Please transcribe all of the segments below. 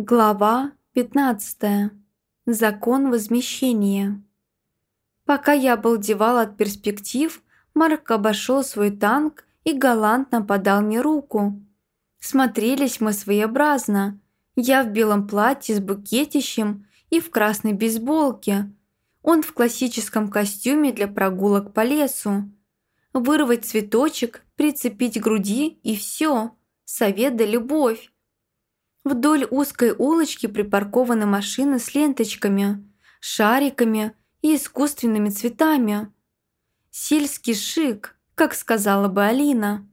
Глава 15. Закон возмещения. Пока я обалдевала от перспектив, Марк обошел свой танк и галантно подал мне руку. Смотрелись мы своеобразно. Я в белом платье с букетищем и в красной бейсболке. Он в классическом костюме для прогулок по лесу. Вырвать цветочек, прицепить к груди и все. Совет да любовь. Вдоль узкой улочки припаркованы машины с ленточками, шариками и искусственными цветами. Сельский шик, как сказала бы Алина.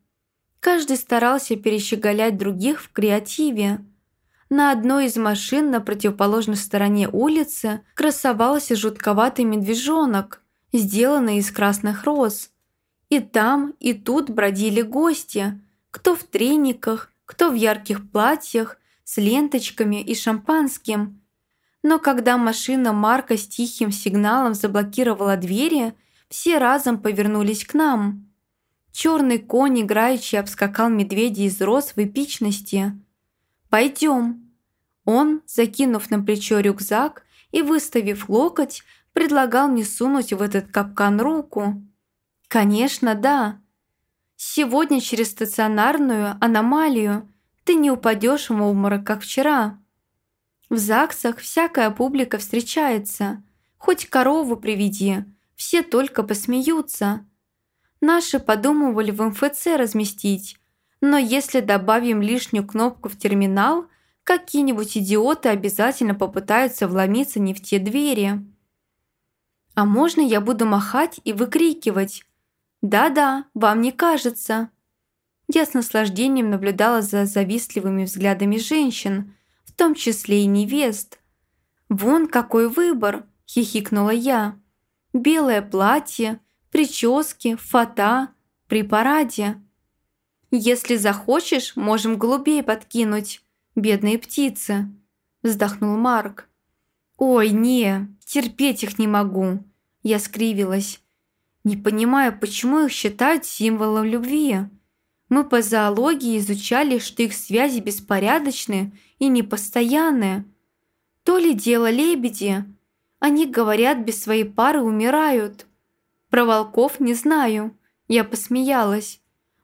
Каждый старался перещеголять других в креативе. На одной из машин на противоположной стороне улицы красовался жутковатый медвежонок, сделанный из красных роз. И там, и тут бродили гости, кто в трениках, кто в ярких платьях, с ленточками и шампанским. Но когда машина Марка с тихим сигналом заблокировала двери, все разом повернулись к нам. Черный конь играючи обскакал медведя из роз в эпичности. «Пойдем». Он, закинув на плечо рюкзак и выставив локоть, предлагал мне сунуть в этот капкан руку. «Конечно, да. Сегодня через стационарную аномалию ты не упадешь в обморок, как вчера. В ЗАГСах всякая публика встречается. Хоть корову приведи, все только посмеются. Наши подумывали в МФЦ разместить, но если добавим лишнюю кнопку в терминал, какие-нибудь идиоты обязательно попытаются вломиться не в те двери. А можно я буду махать и выкрикивать «Да-да, вам не кажется». Я с наслаждением наблюдала за завистливыми взглядами женщин, в том числе и невест. «Вон какой выбор!» – хихикнула я. «Белое платье, прически, фата, при параде. Если захочешь, можем голубей подкинуть, бедные птицы», – вздохнул Марк. «Ой, не, терпеть их не могу», – я скривилась. «Не понимаю, почему их считают символом любви». Мы по зоологии изучали, что их связи беспорядочные и непостоянные. То ли дело лебеди. Они, говорят, без своей пары умирают. Про волков не знаю. Я посмеялась.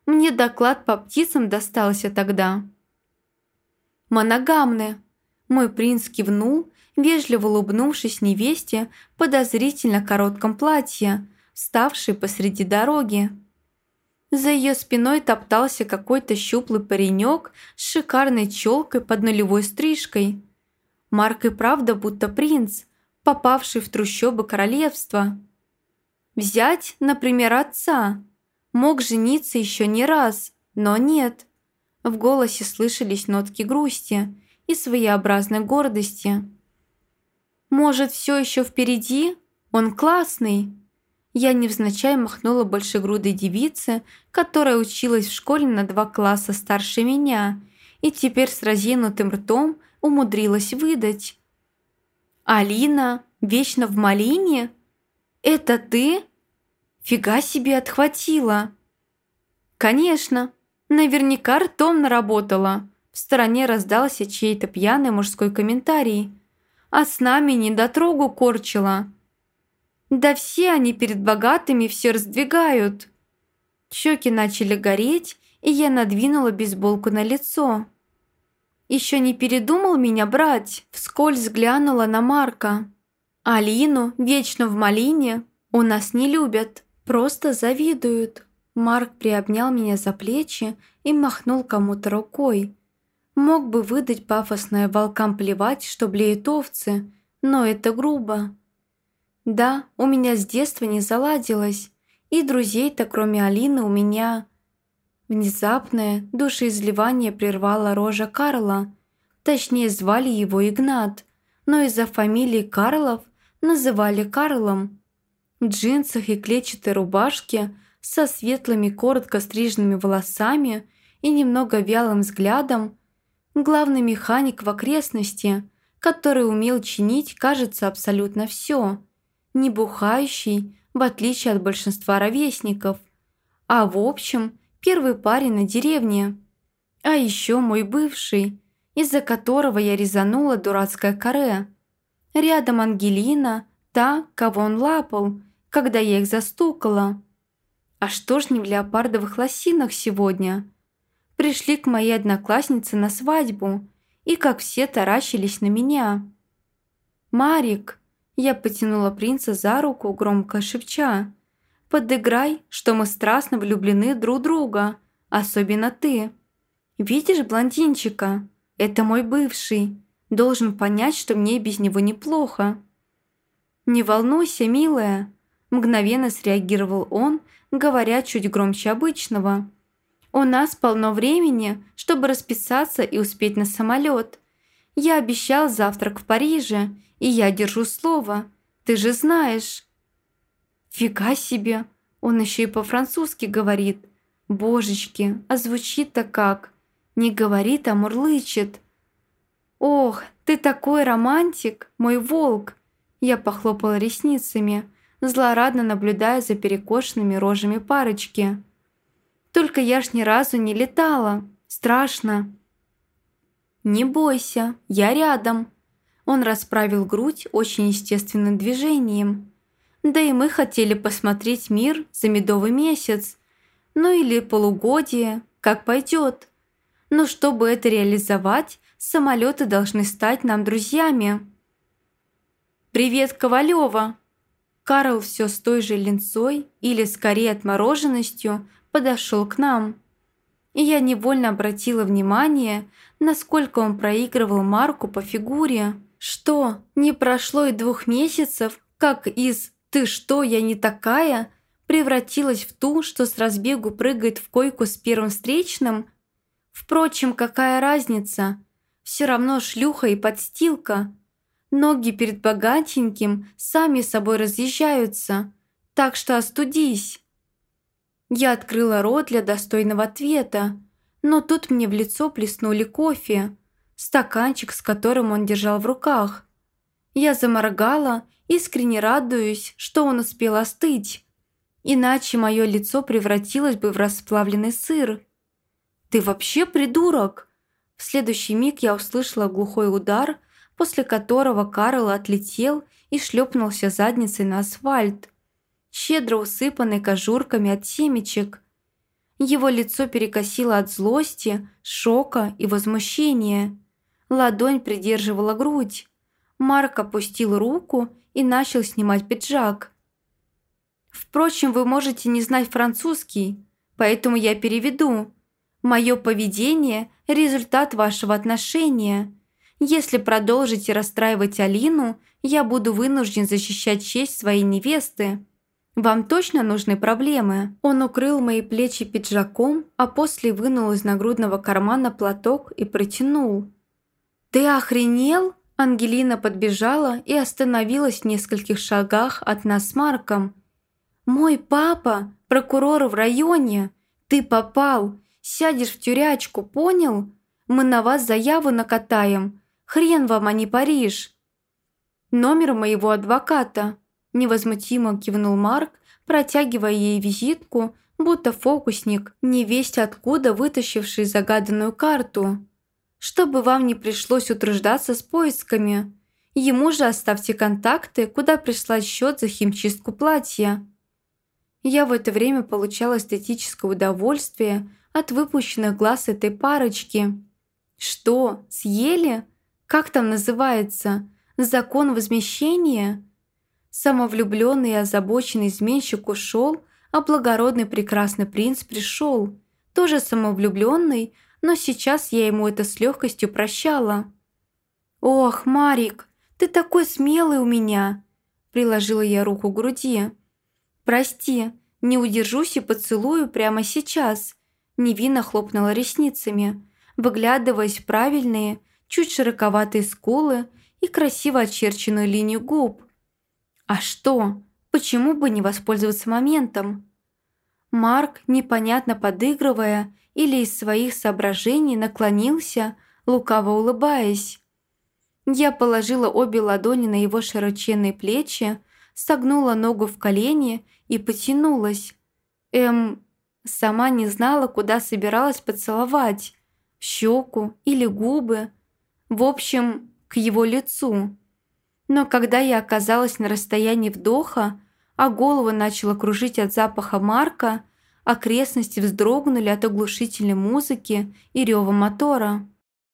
Мне доклад по птицам достался тогда. Моногамны. Мой принц кивнул, вежливо улыбнувшись невесте подозрительно коротком платье, ставшей посреди дороги. За ее спиной топтался какой-то щуплый паренек с шикарной челкой под нулевой стрижкой. Марк и правда будто принц, попавший в трущобы королевства. Взять, например, отца. Мог жениться еще не раз, но нет. В голосе слышались нотки грусти и своеобразной гордости. «Может, все еще впереди? Он классный!» Я невзначай махнула большегрудой девице, которая училась в школе на два класса старше меня и теперь с разинутым ртом умудрилась выдать. «Алина, вечно в малине? Это ты? Фига себе отхватила!» «Конечно, наверняка ртом наработала!» В стороне раздался чей-то пьяный мужской комментарий. «А с нами недотрогу корчила!» Да все они перед богатыми все раздвигают. Щеки начали гореть, и я надвинула бейсболку на лицо. Еще не передумал меня брать, вскользь глянула на Марка. Алину, вечно в малине, у нас не любят, просто завидуют. Марк приобнял меня за плечи и махнул кому-то рукой. Мог бы выдать пафосное волкам плевать, что блеют овцы, но это грубо. Да, у меня с детства не заладилось, и друзей-то кроме Алины у меня... Внезапное душеизливание прервало рожа Карла. Точнее, звали его Игнат, но из-за фамилии Карлов называли Карлом. В джинсах и клетчатой рубашке со светлыми коротко стриженными волосами и немного вялым взглядом главный механик в окрестности, который умел чинить, кажется, абсолютно все – не бухающий, в отличие от большинства ровесников, а в общем первый парень на деревне. А еще мой бывший. из-за которого я резанула дурацкое каре. Рядом Ангелина, та, кого он лапал, когда я их застукала. А что ж не в леопардовых лосинах сегодня? Пришли к моей однокласснице на свадьбу и, как все, таращились на меня. «Марик!» Я потянула принца за руку, громко шепча. «Подыграй, что мы страстно влюблены друг друга, особенно ты. Видишь блондинчика? Это мой бывший. Должен понять, что мне без него неплохо». «Не волнуйся, милая», – мгновенно среагировал он, говоря чуть громче обычного. «У нас полно времени, чтобы расписаться и успеть на самолет. Я обещал завтрак в Париже, и я держу слово. Ты же знаешь». «Фига себе! Он еще и по-французски говорит. Божечки, а звучит-то как? Не говорит, а мурлычет. Ох, ты такой романтик, мой волк!» Я похлопала ресницами, злорадно наблюдая за перекошенными рожами парочки. «Только я ж ни разу не летала. Страшно». «Не бойся, я рядом», он расправил грудь очень естественным движением. Да и мы хотели посмотреть мир за медовый месяц. Ну или полугодие, как пойдет. Но чтобы это реализовать, самолеты должны стать нам друзьями. «Привет, Ковалева!» Карл все с той же линцой, или скорее отмороженностью, подошел к нам. И я невольно обратила внимание, насколько он проигрывал Марку по фигуре. Что, не прошло и двух месяцев, как из «ты что, я не такая» превратилась в ту, что с разбегу прыгает в койку с первым встречным? Впрочем, какая разница? Все равно шлюха и подстилка. Ноги перед богатеньким сами собой разъезжаются, так что остудись. Я открыла рот для достойного ответа, но тут мне в лицо плеснули кофе стаканчик, с которым он держал в руках. Я заморгала, искренне радуюсь, что он успел остыть. Иначе мое лицо превратилось бы в расплавленный сыр. «Ты вообще придурок!» В следующий миг я услышала глухой удар, после которого Карл отлетел и шлепнулся задницей на асфальт, щедро усыпанный кожурками от семечек. Его лицо перекосило от злости, шока и возмущения. Ладонь придерживала грудь. Марк опустил руку и начал снимать пиджак. «Впрочем, вы можете не знать французский, поэтому я переведу. Мое поведение – результат вашего отношения. Если продолжите расстраивать Алину, я буду вынужден защищать честь своей невесты. Вам точно нужны проблемы?» Он укрыл мои плечи пиджаком, а после вынул из нагрудного кармана платок и протянул – «Ты охренел?» Ангелина подбежала и остановилась в нескольких шагах от нас с Марком. «Мой папа, прокурор в районе. Ты попал. Сядешь в тюрячку, понял? Мы на вас заяву накатаем. Хрен вам, а не Париж». «Номер моего адвоката», – невозмутимо кивнул Марк, протягивая ей визитку, будто фокусник, невесть откуда вытащивший загаданную карту чтобы вам не пришлось утруждаться с поисками. Ему же оставьте контакты, куда прислать счет за химчистку платья. Я в это время получала эстетическое удовольствие от выпущенных глаз этой парочки. Что, съели? Как там называется? Закон возмещения? Самовлюбленный и озабоченный изменщик ушел, а благородный прекрасный принц пришел. Тоже самовлюбленный, но сейчас я ему это с легкостью прощала. «Ох, Марик, ты такой смелый у меня!» Приложила я руку к груди. «Прости, не удержусь и поцелую прямо сейчас», невинно хлопнула ресницами, выглядываясь в правильные, чуть широковатые скулы и красиво очерченную линию губ. «А что? Почему бы не воспользоваться моментом?» Марк, непонятно подыгрывая, или из своих соображений наклонился, лукаво улыбаясь. Я положила обе ладони на его широченные плечи, согнула ногу в колени и потянулась. Эм, сама не знала, куда собиралась поцеловать. Щеку или губы. В общем, к его лицу. Но когда я оказалась на расстоянии вдоха, а голову начала кружить от запаха Марка, окрестности вздрогнули от оглушительной музыки и рева мотора.